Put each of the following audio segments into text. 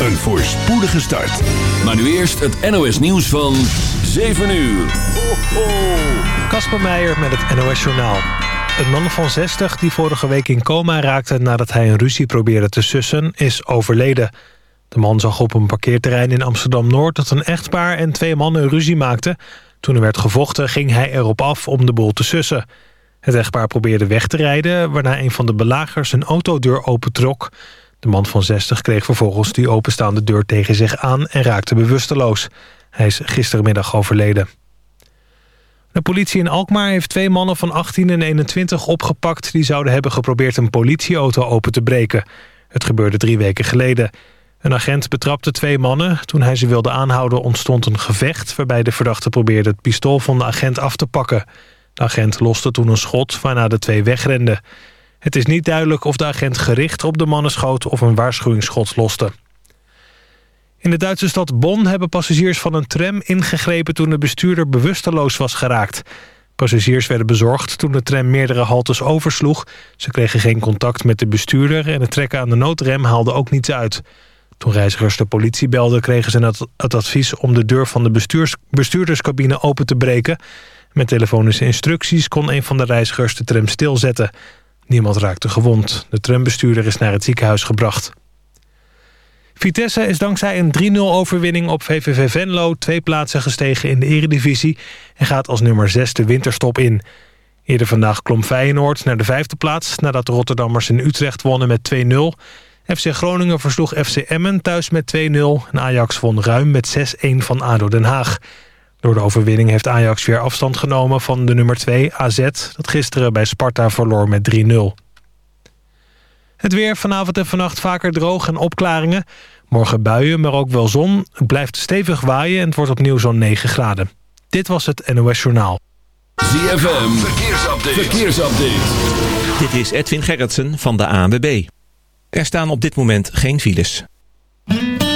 een voorspoedige start. Maar nu eerst het NOS nieuws van 7 uur. Kasper Meijer met het NOS Journaal. Een man van 60 die vorige week in coma raakte nadat hij een ruzie probeerde te sussen, is overleden. De man zag op een parkeerterrein in Amsterdam-Noord dat een echtpaar en twee mannen ruzie maakten. Toen er werd gevochten ging hij erop af om de boel te sussen. Het echtpaar probeerde weg te rijden, waarna een van de belagers een autodeur opentrok. De man van 60 kreeg vervolgens die openstaande deur tegen zich aan en raakte bewusteloos. Hij is gistermiddag overleden. De politie in Alkmaar heeft twee mannen van 18 en 21 opgepakt... die zouden hebben geprobeerd een politieauto open te breken. Het gebeurde drie weken geleden. Een agent betrapte twee mannen. Toen hij ze wilde aanhouden ontstond een gevecht... waarbij de verdachte probeerde het pistool van de agent af te pakken. De agent loste toen een schot waarna de twee wegrenden. Het is niet duidelijk of de agent gericht op de mannen schoot... of een waarschuwingsschot loste. In de Duitse stad Bonn hebben passagiers van een tram ingegrepen... toen de bestuurder bewusteloos was geraakt. Passagiers werden bezorgd toen de tram meerdere haltes oversloeg. Ze kregen geen contact met de bestuurder... en het trekken aan de noodrem haalde ook niets uit. Toen reizigers de politie belden kregen ze het advies... om de deur van de bestuurderscabine open te breken. Met telefonische instructies kon een van de reizigers de tram stilzetten. Niemand raakte gewond. De trambestuurder is naar het ziekenhuis gebracht. Vitesse is dankzij een 3-0 overwinning op VVV Venlo... twee plaatsen gestegen in de eredivisie... en gaat als nummer 6 de winterstop in. Eerder vandaag klom Feyenoord naar de vijfde plaats... nadat de Rotterdammers in Utrecht wonnen met 2-0. FC Groningen versloeg FC Emmen thuis met 2-0... en Ajax won ruim met 6-1 van ADO Den Haag. Door de overwinning heeft Ajax weer afstand genomen van de nummer 2 AZ... dat gisteren bij Sparta verloor met 3-0. Het weer vanavond en vannacht vaker droog en opklaringen. Morgen buien, maar ook wel zon. Het blijft stevig waaien en het wordt opnieuw zo'n 9 graden. Dit was het NOS Journaal. ZFM, verkeersupdate. verkeersupdate. Dit is Edwin Gerritsen van de ANWB. Er staan op dit moment geen files.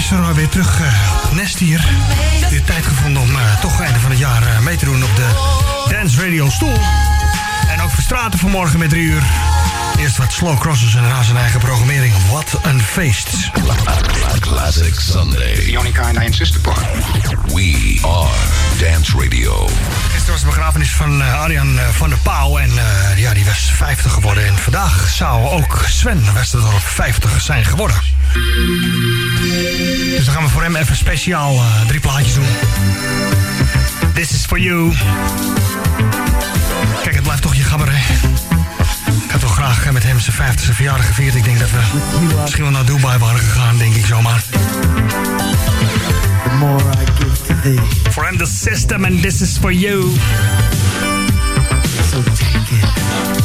Alex Visser weer terug eh, op Nest hier. Weer tijd gevonden om eh, toch einde van het jaar eh, mee te doen op de Dance Radio Stoel. En ook Verstraten vanmorgen met 3 uur. Eerst wat slow crosses en daarna zijn eigen programmering. Wat een feest. Classic Sunday. The only kind I insist upon. We are Dance Radio. Gisteren was de begrafenis van Arjan van der Pauw. En ja, die was 50 geworden. En vandaag zou ook Sven Westerdorp 50 zijn geworden. Gaan we voor hem even speciaal eh, drie plaatjes doen. This is for you. Kijk, het blijft toch je gabber, hè? Ik had toch graag eh, met hem zijn 50ste verjaardag gevierd. Ik denk dat we misschien wel naar Dubai waren gegaan, denk ik zomaar. The more I give to thee. For him the system and this is for you. So take it.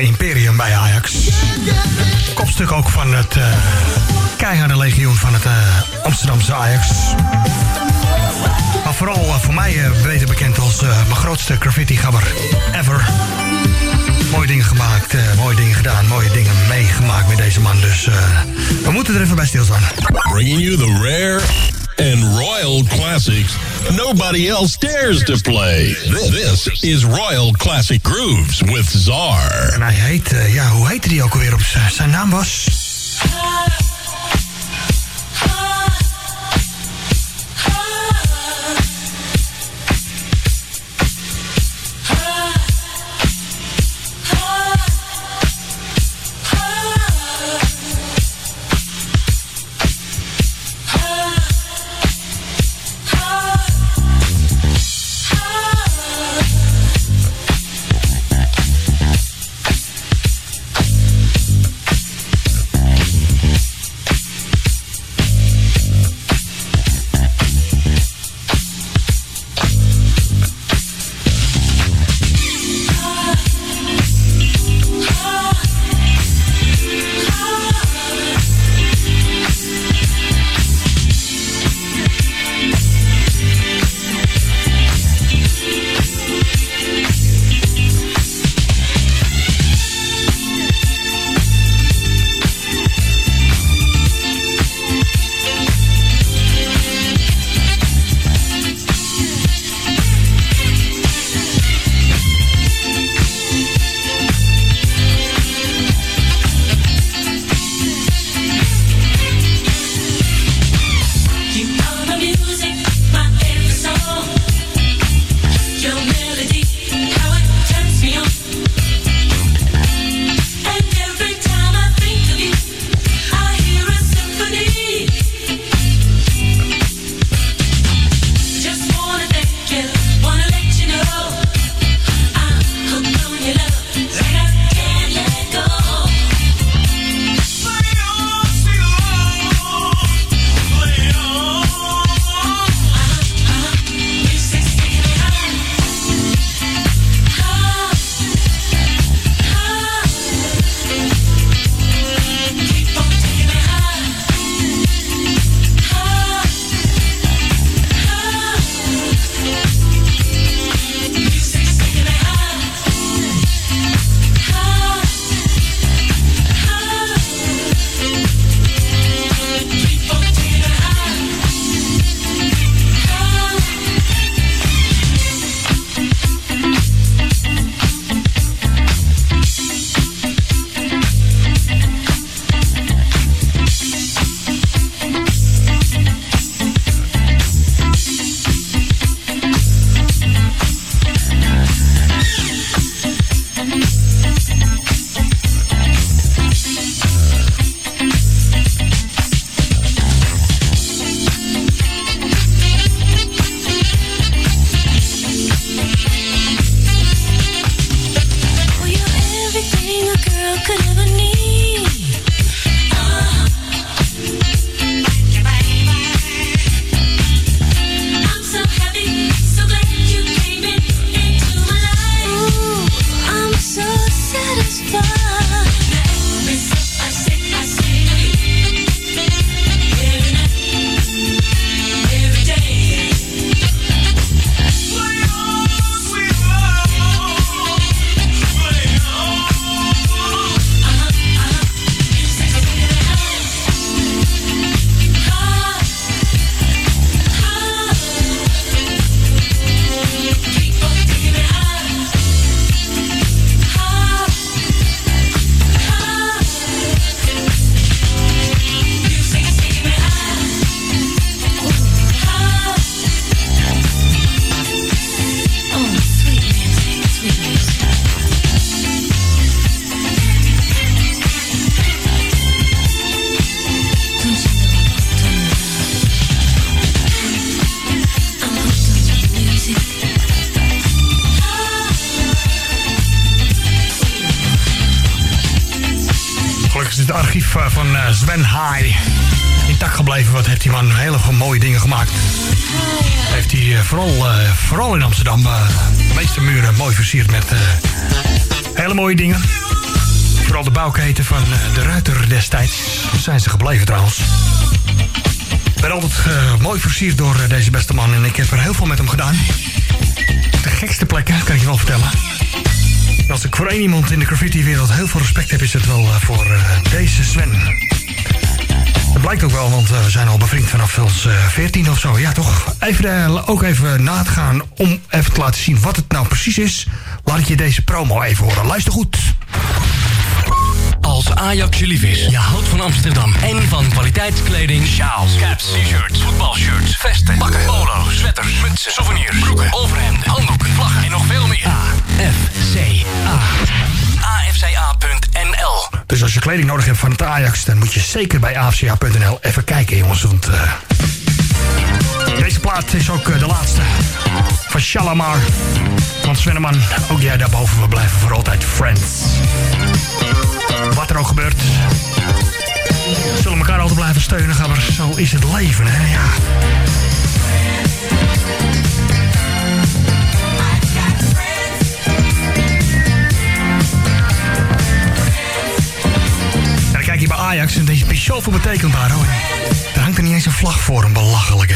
Imperium bij Ajax. Kopstuk ook van het eh keiharde legioen van het eh, Amsterdamse Ajax. Maar vooral eh, voor mij beter bekend als mijn grootste graffiti-gabber ever. Mooie dingen gemaakt, mooie dingen gedaan, mooie dingen meegemaakt met deze man. Dus we moeten er even bij stilstaan. Bringing you the rare and royal classics nobody else dares to play. This is Royal Classic Grooves with Czar. Hij heet, eh, ja, hoe heette die ook alweer op zijn naam was? Met eh, hele mooie dingen. Vooral de bouwketen van eh, de Ruiter destijds. Zijn ze gebleven trouwens. Ik ben altijd eh, mooi versierd door deze beste man. En ik heb er heel veel met hem gedaan. De gekste plekken, kan ik je wel vertellen. En als ik voor één iemand in de graffiti-wereld heel veel respect heb... is het wel voor deze Sven. Dat blijkt ook wel, want eh, we zijn al bevriend vanaf uh, 14 of zo. Ja, toch? Even, eh, ook even na te gaan om even te laten zien wat het nou precies is. Laat ik je deze promo even horen. Luister goed. Als Ajax je lief is, je houdt van Amsterdam en van kwaliteitskleding, sjaals, caps, t-shirts, voetbalshirts, vesten, pakken, polo, sweaters, mutsen, souvenirs, broeken, overhemden, handdoeken, vlaggen en nog veel meer. AFCA. AFCA.nl Dus als je kleding nodig hebt van het Ajax... dan moet je zeker bij afca.nl even kijken, jongens. Want eh, deze plaat is ook eh, de laatste van Shalamar. Want Svenneman, ook jij daarboven, we blijven voor altijd friends. Wat er ook gebeurt. We zullen elkaar altijd blijven steunen, maar zo is het leven, hè? Ja. Kijk je bij Ajax en deze is zoveel betekent daar hoor. Er hangt er niet eens een vlag voor, een belachelijke.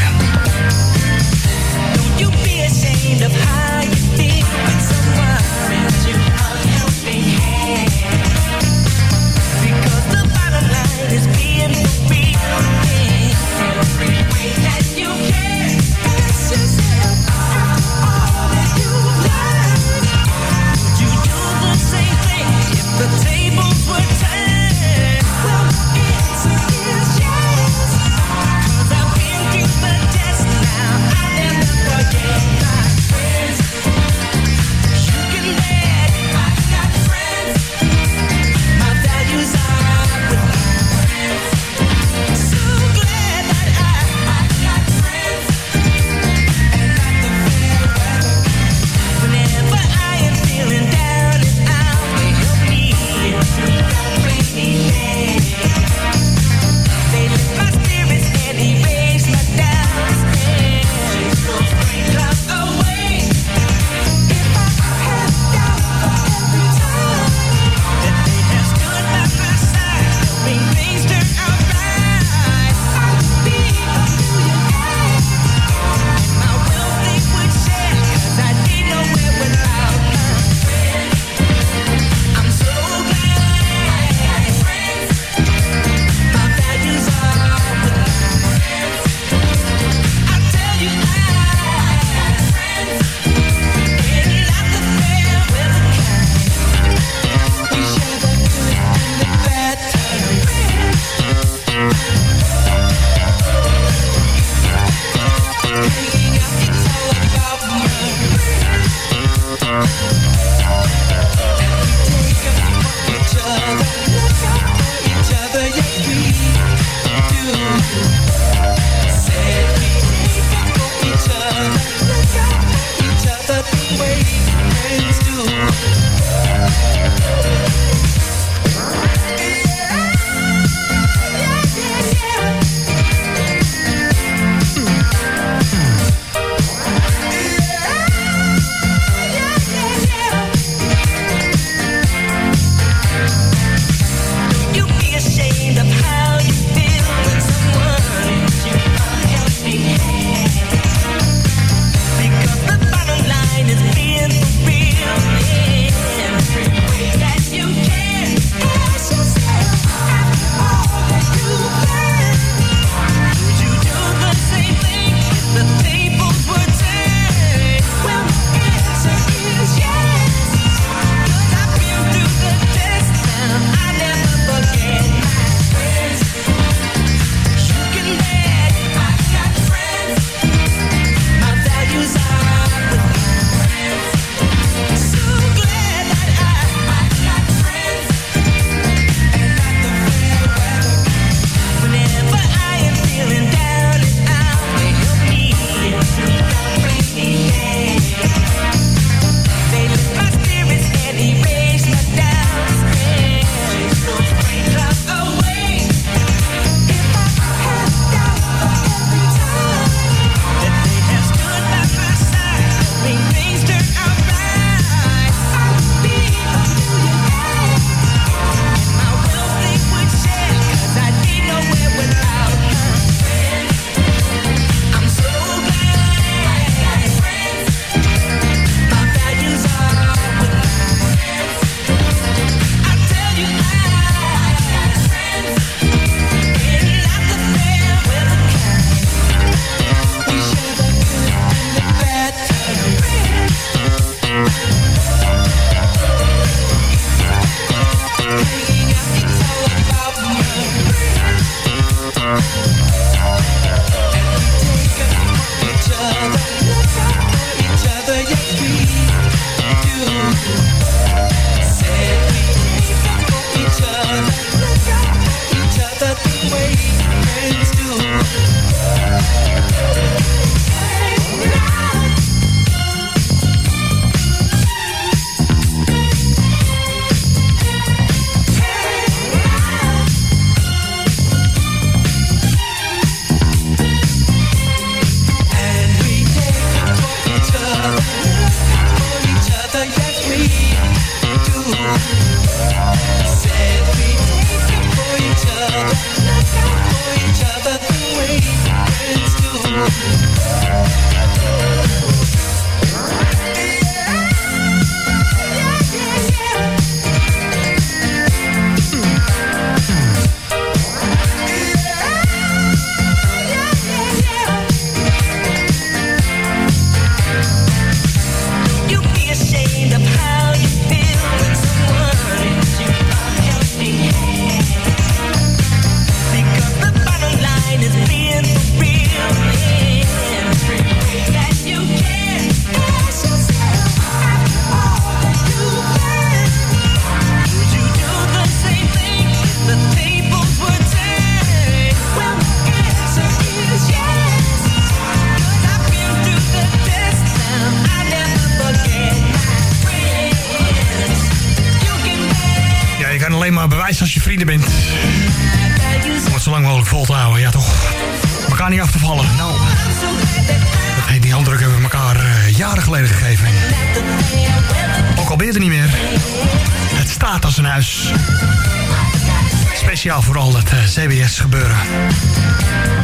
CBS gebeuren.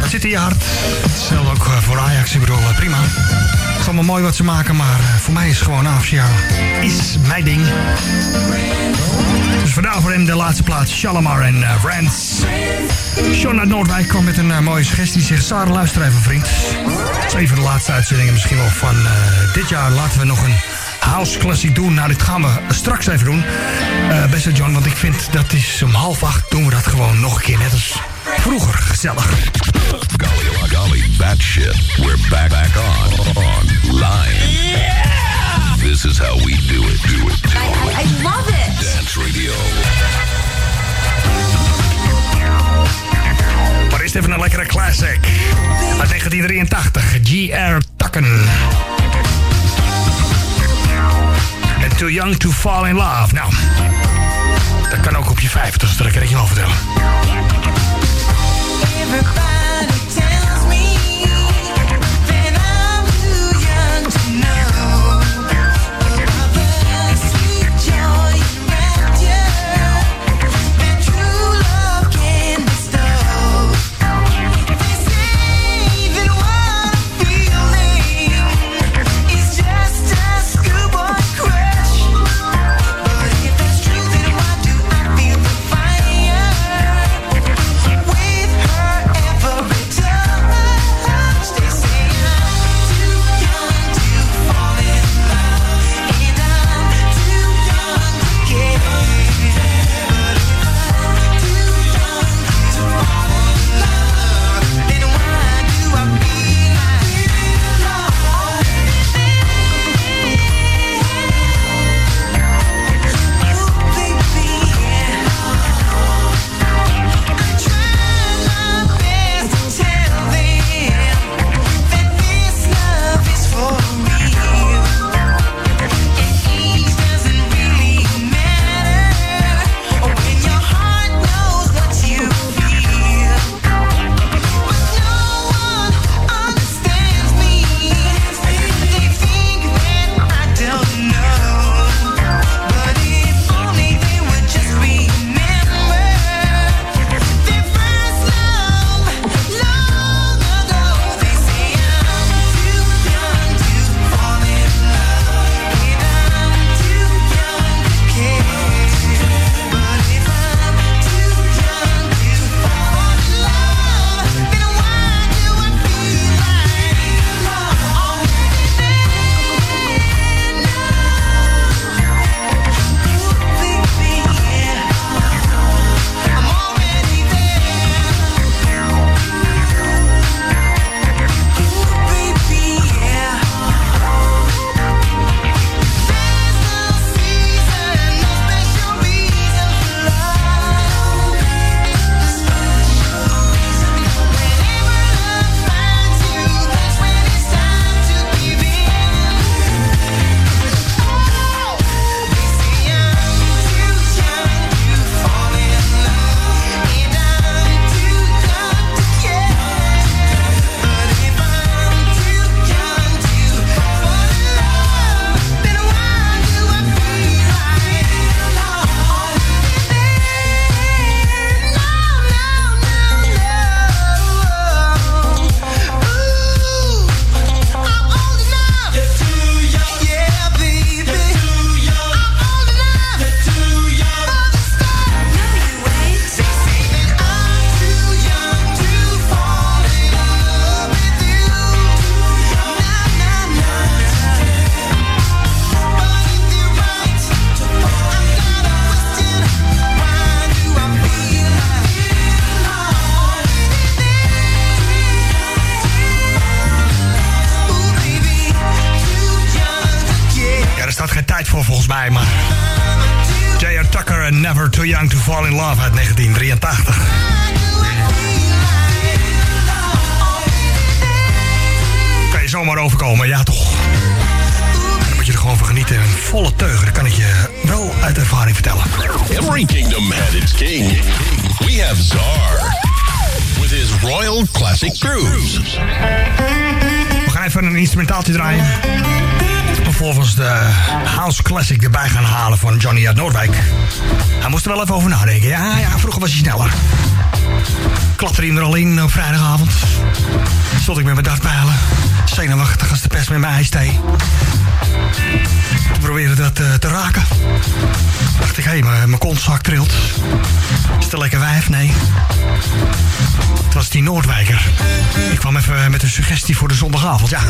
Dat zit in je hart. Hetzelfde ook eh, voor Ajax. Ik bedoel, eh, prima. Het is allemaal mooi wat ze maken, maar eh, voor mij is gewoon AFCA is mijn ding. Dus vandaag voor hem de laatste plaats, Shalimar en uh, Rans. Sean uit Noordwijk kwam met een mooie suggestie. Zegt, Sarah, luister even vriend. Een van de laatste uitzendingen misschien wel van dit jaar. Laten we nog een house classic doen. Nou, dit gaan we straks even doen. Eh beste John, want ik vind dat is om half acht doen we dat gewoon nog een keer. Net als vroeger, gezellig. Golly, golly, batshit. We're back, back on, on, live. This is how we do it, do it, do it. I love it. Dance Radio. Maar eerst even een lekkere classic. Uit 1983, G.R. Tucken. En Too Young to Fall in Love. Nou, dat kan ook op je 50, dat kan ik je wel vertellen. Everybody tells Classic erbij gaan halen van Johnny uit Noordwijk. Hij moest er wel even over nadenken. Ja, ja, vroeger was hij sneller. Klapte hij hem er al in op vrijdagavond. Stond ik met mijn dartpijlen. Zenuwachtig als de pest met mijn ijsthee. Te proberen dat eh, te raken. Dacht ik, hé, hey, mijn mijn kontzak trilt. Is het een lekker wijf? Nee. Het was die Noordwijker. Ik kwam even met een suggestie voor de zondagavond, ja.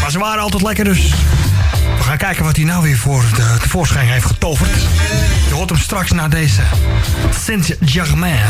Maar ze waren altijd lekker dus. We gaan kijken wat hij nou weer voor de tevoorschijn heeft getoverd. Je hoort hem straks naar deze Saint-Germain.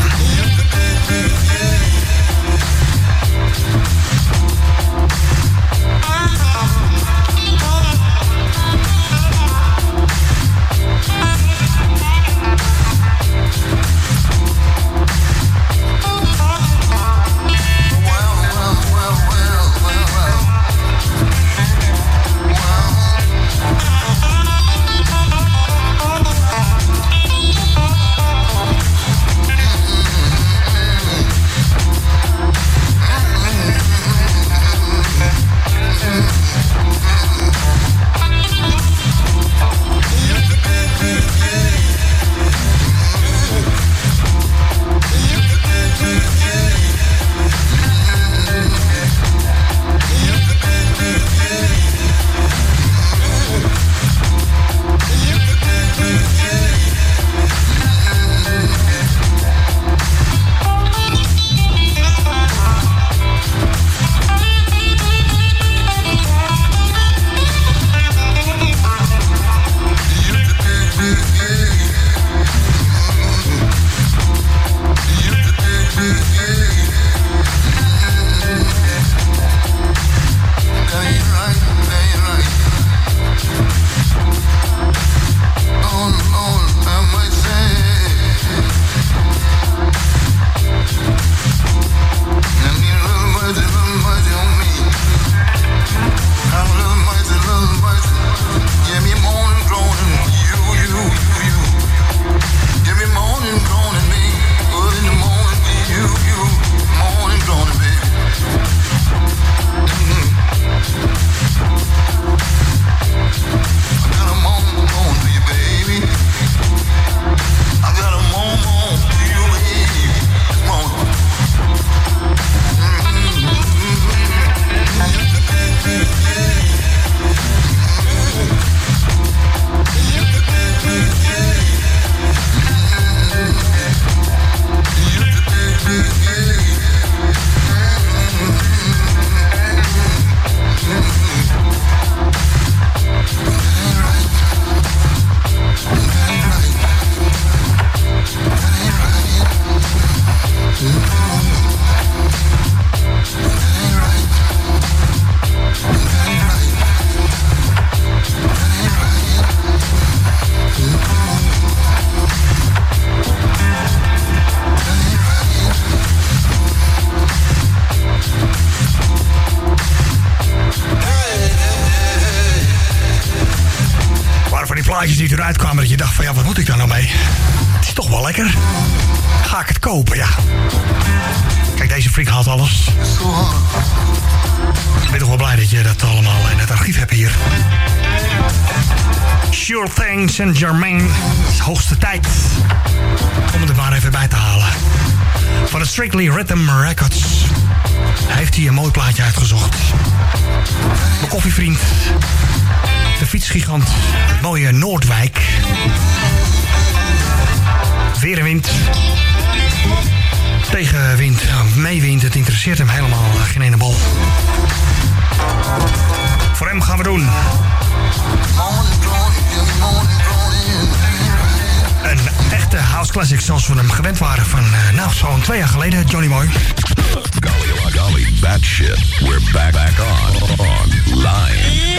Sure thing, Saint Germain. Is hoogste tijd om het er maar even bij te halen. Van de Strictly Rhythm Records heeft hij een mooi plaatje uitgezocht. Mijn koffievriend, de fietsgigant, mooie Noordwijk. Weer en wind. Tegenwind, meewind, het interesseert hem helemaal geen ene bal. Voor hem gaan we doen. Een echte house classic zoals we hem gewend waren van, eh, nou, zo'n twee jaar geleden, Johnny Boy. Golly, golly, bat shit. We're back, back on, on, live.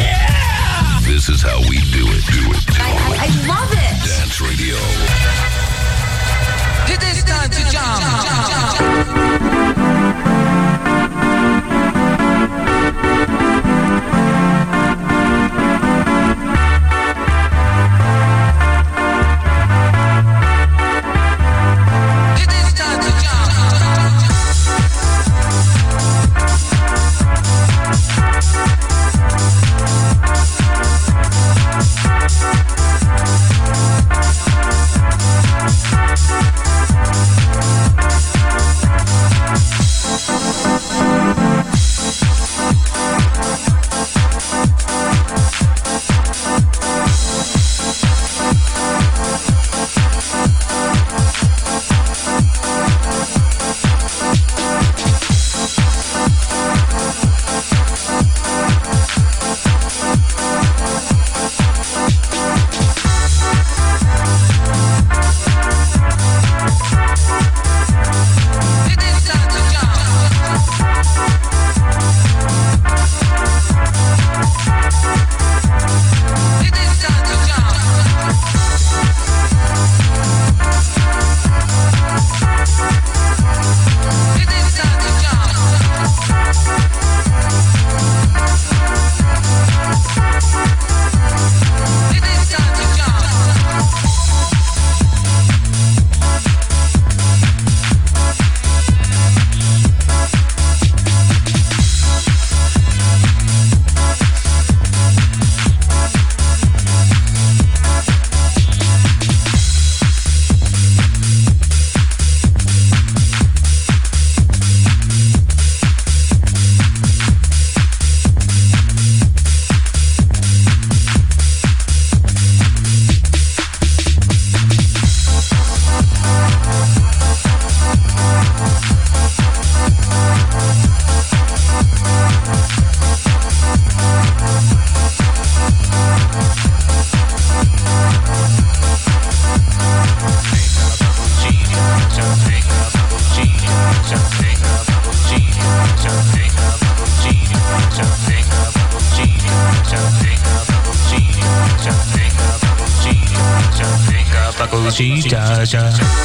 Forum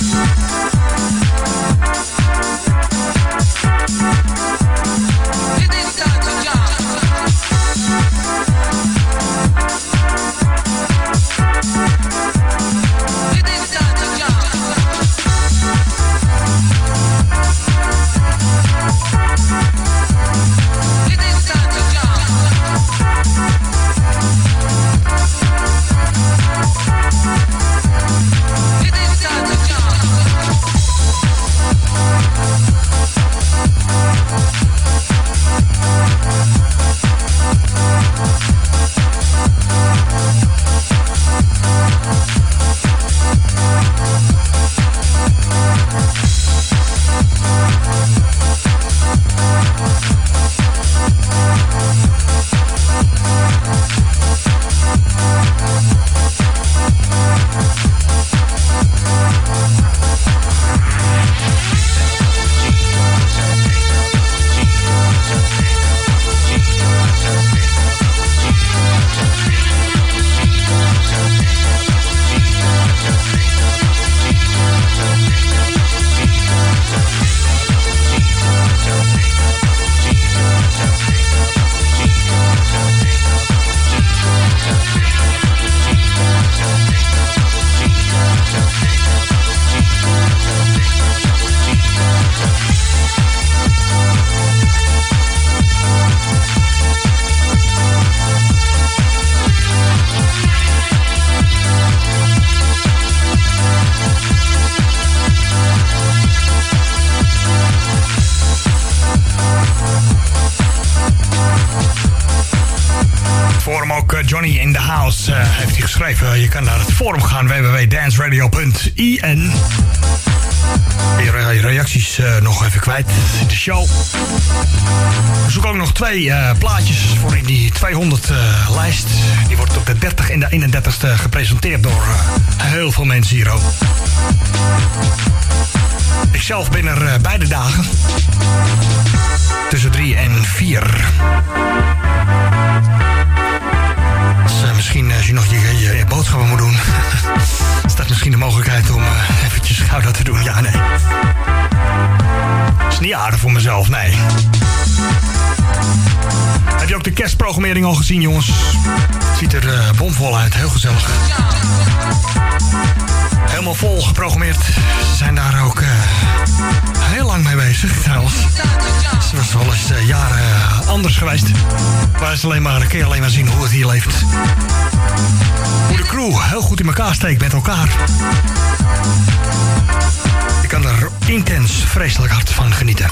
www.danceradio.in. Je re- je reacties eh, nog even kwijt in de show. We zoeken ook nog twee eh, plaatjes voor in die 200 eh, lijst. Die wordt op de 30 en de 31ste gepresenteerd door eh, heel veel mensen hier ook. Ikzelf ben er eh, beide dagen. Tussen 3 en 4. Is eh, misschien als je nog je, boodschappen moet doen... is dat misschien de mogelijkheid om eh, eventjes gauw dat te doen. Ja, nee. is niet aardig voor mezelf, nee. Heb je ook de kerstprogrammering al gezien, jongens? Ziet er eh, bomvol uit, heel gezellig. Helemaal vol geprogrammeerd. Ze zijn daar ook heel lang mee bezig, trouwens. Ze was wel eens jaren anders geweest. Waar is alleen maar, kun je alleen maar zien hoe het hier leeft. Hoe de crew heel goed in elkaar steekt met elkaar. Je kan er intens vreselijk hard van genieten.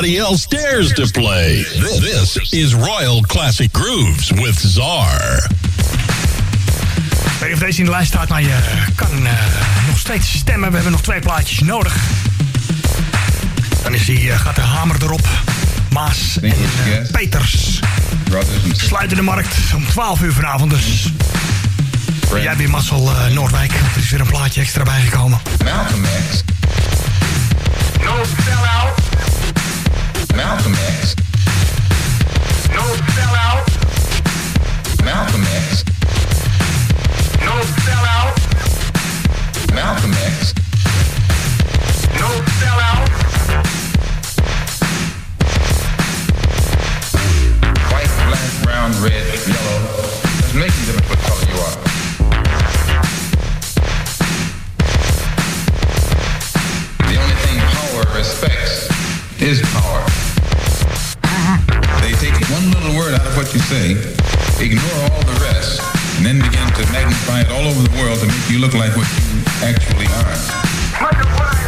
Nobody else dares to play. This is Royal Classic Grooves with Czar. Ik weet niet of deze in de lijst staat, maar je kan eh, nog steeds stemmen. We hebben nog twee plaatjes nodig. Dan is die, eh, gaat de hamer erop. Maas en eh, Peters sluiten de markt om 12 uur vanavond. Dus jij hebt weer Noordwijk. Er is weer een plaatje extra bijgekomen. Malcolm X. No sellout. Malcolm X. No sellout. Malcolm X. No sellout. Malcolm X. No sellout. White, black, brown, red, yellow. Doesn't make any difference what color you are. The only thing power respects is power. They take one little word out of what you say, ignore all the rest, and then begin to magnify it all over the world to make you look like what you actually are.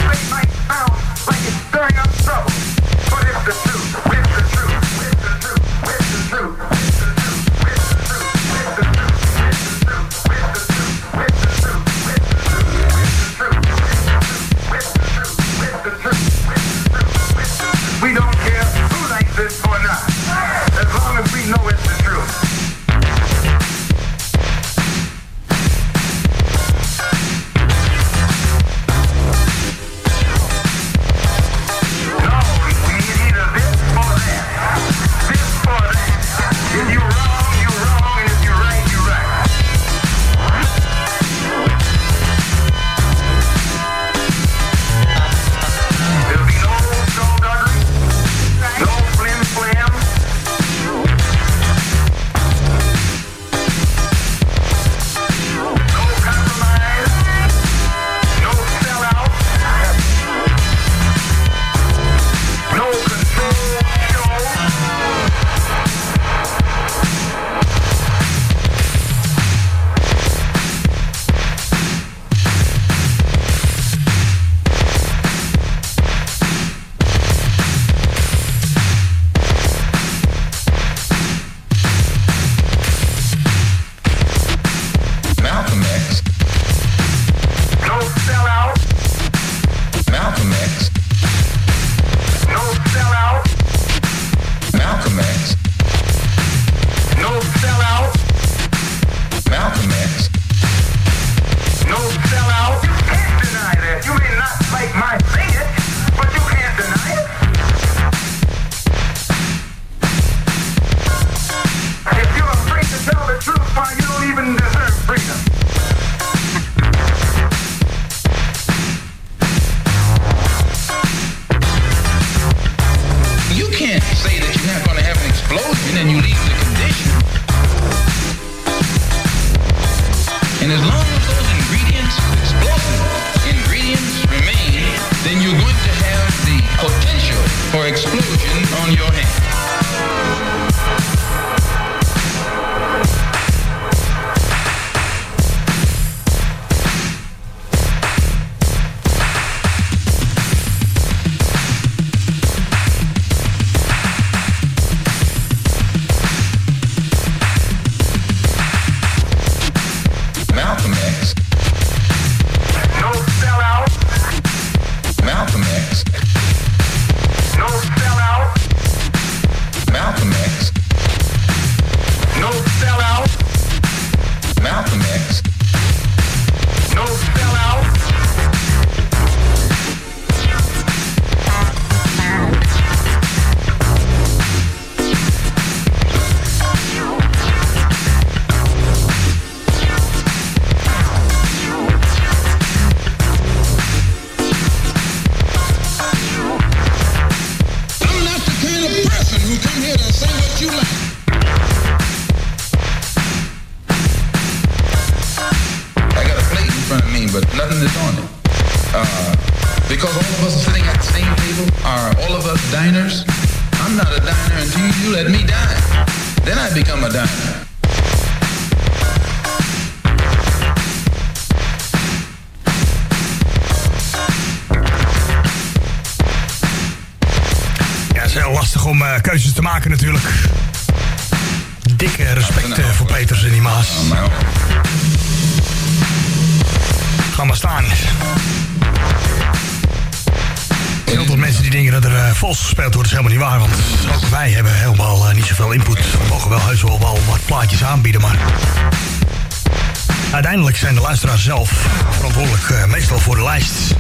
Uiteindelijk zijn de luisteraars zelf verantwoordelijk, uh, meestal voor de lijst.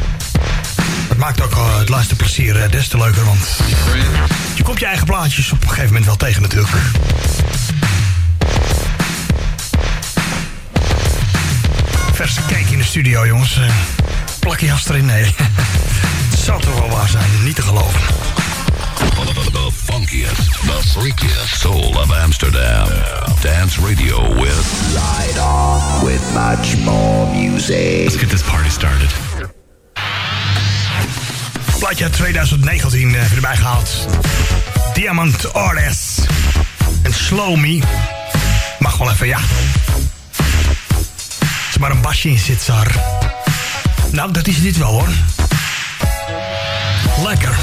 Dat maakt ook het luisterplezier des te leuker, want... Je komt je eigen plaatjes op een gegeven moment wel tegen natuurlijk. Verse cake in de studio, jongens. Plak je jas erin, nee. Het zou toch wel waar zijn, niet te geloven. The freakiest soul of Amsterdam. Dance radio with Light on with much more music. Let's get this party started. Plaatje uit 2019 uh, erbij gehaald. Diamond Artists. En Slow Me. Mag wel even, ja. Als er maar een basje in zit, Sar. Nou, dat is dit wel hoor. Lekker.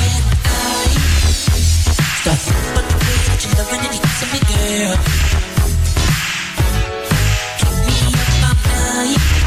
Hier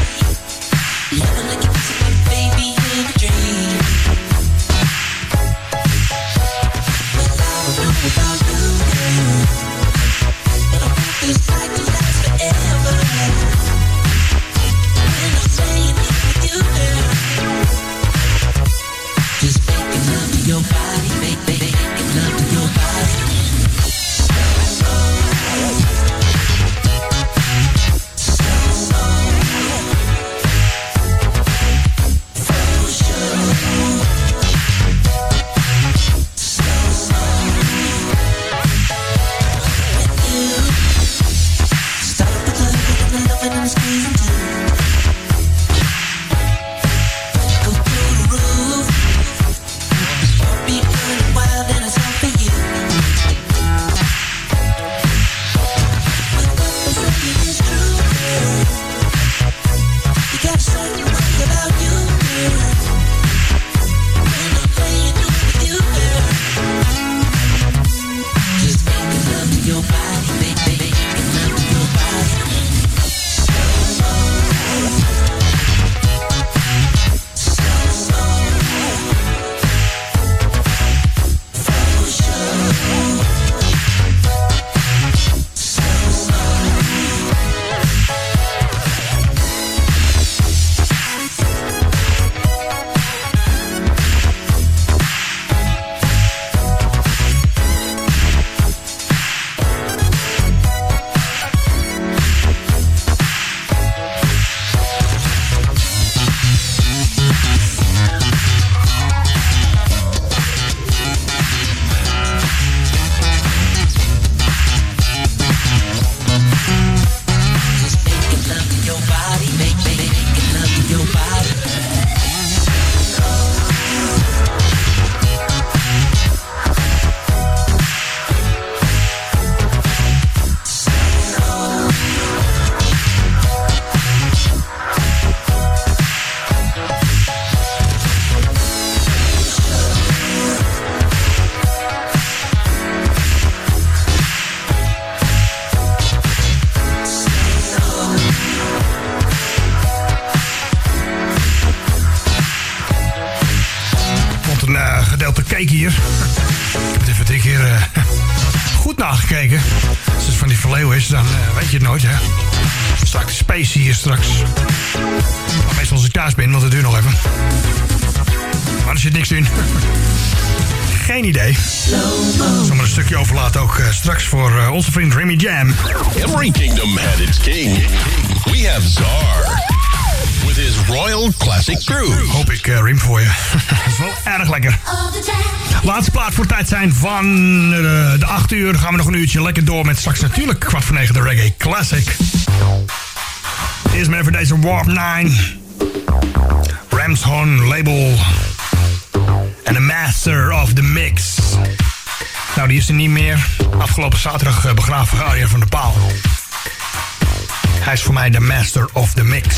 onze vriend Remy Jam. Every kingdom had its king. We have Czar. With his Royal Classic crew. Hoop ik eh, uh, rim voor je. Dat is wel erg lekker. Laatste plaat voor tijd zijn van eh, de 8 uur. Gaan we nog een uurtje lekker door met straks natuurlijk kwart voor 9 de Reggae Classic. Eerst maar even deze Warp 9. Ramshorn label. En de master of the mix. Nou, die is er niet meer. Afgelopen zaterdag eh, begraven Arjen van der Paal. Hij is voor mij de master of the mix.